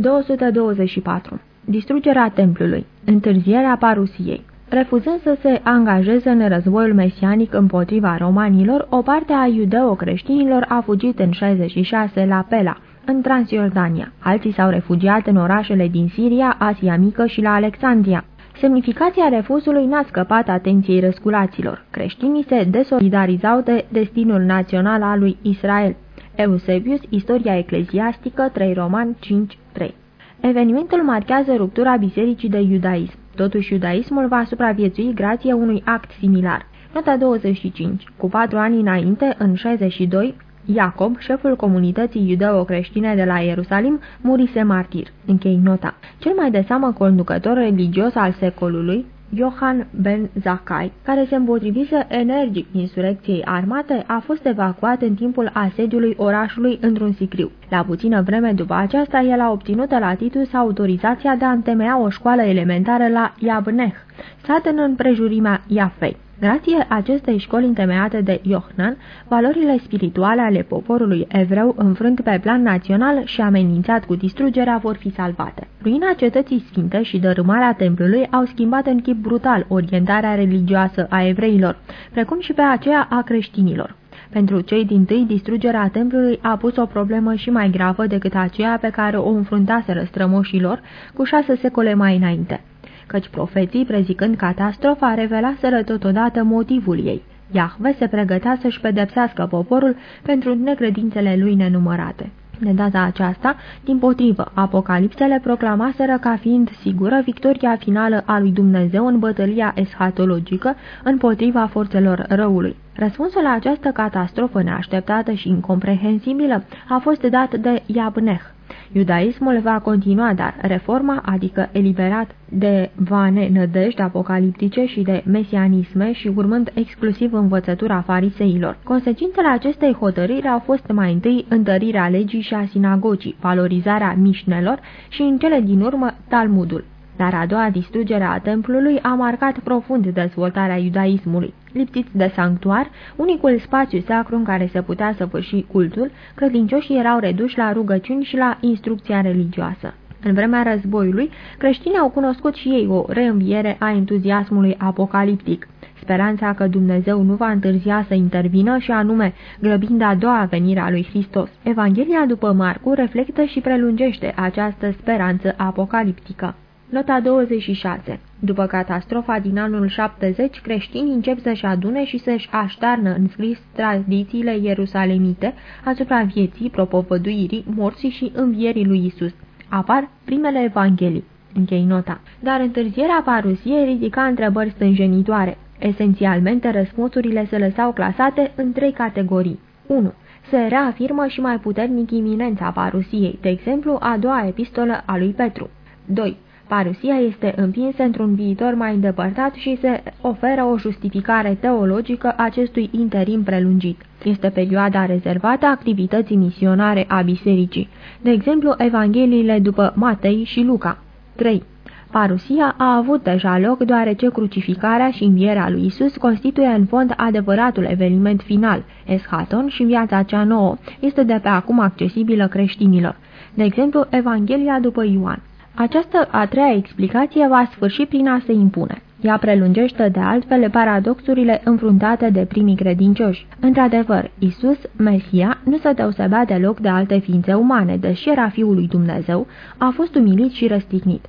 224. Distrugerea templului. Întârzierea parusiei. Refuzând să se angajeze în războiul mesianic împotriva romanilor, o parte a iudeo-creștinilor a fugit în 66 la Pela, în Transjordania. Alții s-au refugiat în orașele din Siria, Asia Mică și la Alexandria. Semnificația refuzului n-a scăpat atenției răsculaților. Creștinii se desolidarizau de destinul național al lui Israel. Eusebius, Istoria ecleziastică, 3 Roman 5.3 Evenimentul marchează ruptura bisericii de iudaism. Totuși, iudaismul va supraviețui grație unui act similar. Nota 25. Cu patru ani înainte, în 62, Iacob, șeful comunității iudeo-creștine de la Ierusalim, murise martir. Închei nota. Cel mai de seamă conducător religios al secolului, Johann ben Zakai, care se împotrivise energic insurecției armate, a fost evacuat în timpul asediului orașului într-un sicriu. La puțină vreme după aceasta, el a obținut de la Titus autorizația de a întemeia o școală elementară la Iabneh, sat în împrejurimea Iafei. Grație acestei școli întemeiate de Iohnan, valorile spirituale ale poporului evreu înfrânt pe plan național și amenințat cu distrugerea vor fi salvate. Ruina cetății sfinte și dărâmarea templului au schimbat în chip brutal orientarea religioasă a evreilor, precum și pe aceea a creștinilor. Pentru cei din tâi, distrugerea templului a pus o problemă și mai gravă decât aceea pe care o înfruntaseră strămoșilor cu șase secole mai înainte căci profeții, prezicând catastrofa, revelaseră totodată motivul ei. Iahve se pregătea să-și pedepsească poporul pentru necredințele lui nenumărate. De data aceasta, din potrivă, apocalipsele proclamaseră ca fiind sigură victoria finală a lui Dumnezeu în bătălia eschatologică împotriva forțelor răului. Răspunsul la această catastrofă neașteptată și incomprehensibilă a fost dat de Iabneh, Iudaismul va continua, dar reforma, adică eliberat de vane nădejde apocaliptice și de mesianisme și urmând exclusiv învățătura fariseilor. Consecințele acestei hotărâri au fost mai întâi întărirea legii și a sinagogii, valorizarea mișnelor și în cele din urmă Talmudul. Dar a doua distrugere a templului a marcat profund dezvoltarea iudaismului. Lipsiți de sanctuar, unicul spațiu sacru în care se putea săvârși cultul, credincioșii erau reduși la rugăciuni și la instrucția religioasă. În vremea războiului, creștinii au cunoscut și ei o reînviere a entuziasmului apocaliptic. Speranța că Dumnezeu nu va întârzia să intervină și anume grăbind a doua venire a lui Hristos. Evanghelia după Marcu reflectă și prelungește această speranță apocaliptică. Nota 26. După catastrofa din anul 70, creștinii încep să-și adune și să-și aștarnă în scris tradițiile ierusalemite asupra vieții, propovăduirii, morții și învierii lui Isus. Apar primele evanghelii. Închei nota. Dar întârzierea parusiei ridica întrebări stânjenitoare. Esențialmente, răspunsurile se lăsau clasate în trei categorii. 1 se reafirmă și mai puternic iminența parusiei, de exemplu a doua epistolă a lui Petru. 2. Parusia este împinsă într-un viitor mai îndepărtat și se oferă o justificare teologică acestui interim prelungit. Este perioada rezervată activității misionare a bisericii, de exemplu Evangheliile după Matei și Luca. 3. Parusia a avut deja loc deoarece crucificarea și învierea lui Isus constituie în fond adevăratul eveniment final. Eschaton și viața cea nouă este de pe acum accesibilă creștinilor. De exemplu, Evanghelia după Ioan. Această a treia explicație va sfârși prin a se impune. Ea prelungește de altfel paradoxurile înfruntate de primii credincioși. Într-adevăr, Isus, Mesia, nu se deosebea deloc de alte ființe umane, deși era Fiul lui Dumnezeu, a fost umilit și răstignit.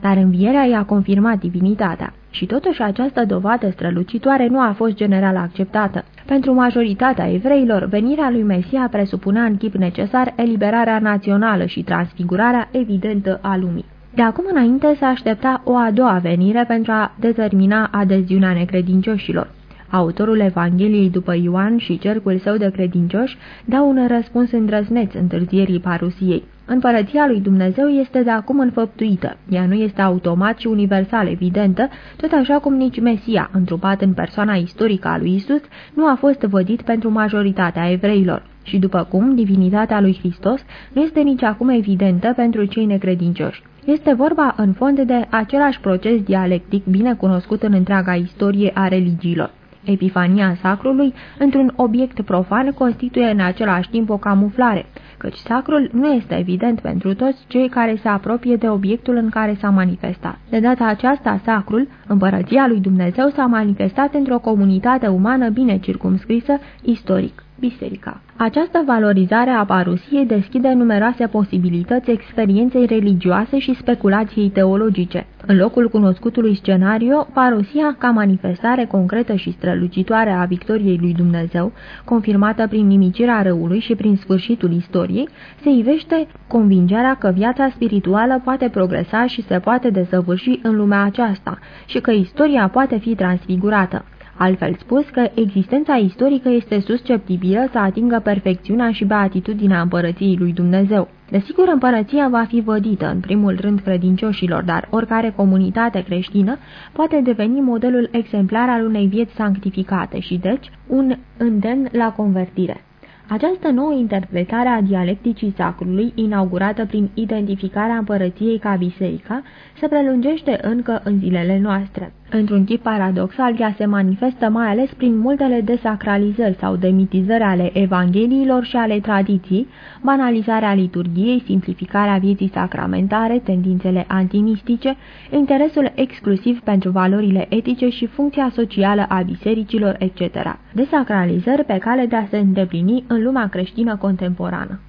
Dar învierea i-a confirmat divinitatea. Și totuși această dovadă strălucitoare nu a fost general acceptată. Pentru majoritatea evreilor, venirea lui Mesia presupunea în chip necesar eliberarea națională și transfigurarea evidentă a lumii. De acum înainte se aștepta o a doua venire pentru a determina adeziunea necredincioșilor. Autorul Evangheliei după Ioan și cercul său de credincioși dau un răspuns îndrăzneț întârzierii parusiei. Împărăția lui Dumnezeu este de acum înfăptuită. Ea nu este automat și universal evidentă, tot așa cum nici Mesia, întrupat în persoana istorică a lui Isus, nu a fost vădit pentru majoritatea evreilor. Și după cum divinitatea lui Hristos nu este nici acum evidentă pentru cei necredincioși. Este vorba în fond de același proces dialectic bine cunoscut în întreaga istorie a religiilor. Epifania sacrului, într-un obiect profan, constituie în același timp o camuflare, căci sacrul nu este evident pentru toți cei care se apropie de obiectul în care s-a manifestat. De data aceasta, sacrul, împărăția lui Dumnezeu, s-a manifestat într-o comunitate umană bine circumscrisă, istoric biserica. Această valorizare a parusiei deschide numeroase posibilități experienței religioase și speculației teologice. În locul cunoscutului scenariu, parusia, ca manifestare concretă și strălucitoare a victoriei lui Dumnezeu, confirmată prin nimicirea răului și prin sfârșitul istoriei, se ivește convingerea că viața spirituală poate progresa și se poate desăvârși în lumea aceasta și că istoria poate fi transfigurată. Altfel spus că existența istorică este susceptibilă să atingă perfecțiunea și beatitudinea împărăției lui Dumnezeu. Desigur, împărăția va fi vădită în primul rând credincioșilor, dar oricare comunitate creștină poate deveni modelul exemplar al unei vieți sanctificate și deci un îndemn la convertire. Această nouă interpretare a dialecticii sacrului, inaugurată prin identificarea împărăției ca biserica, se prelungește încă în zilele noastre. Într-un tip paradoxal, ea se manifestă mai ales prin multele desacralizări sau demitizări ale evangheliilor și ale tradiției, banalizarea liturgiei, simplificarea vieții sacramentare, tendințele antimistice, interesul exclusiv pentru valorile etice și funcția socială a bisericilor, etc. Desacralizări pe cale de a se îndeplini în lumea creștină contemporană.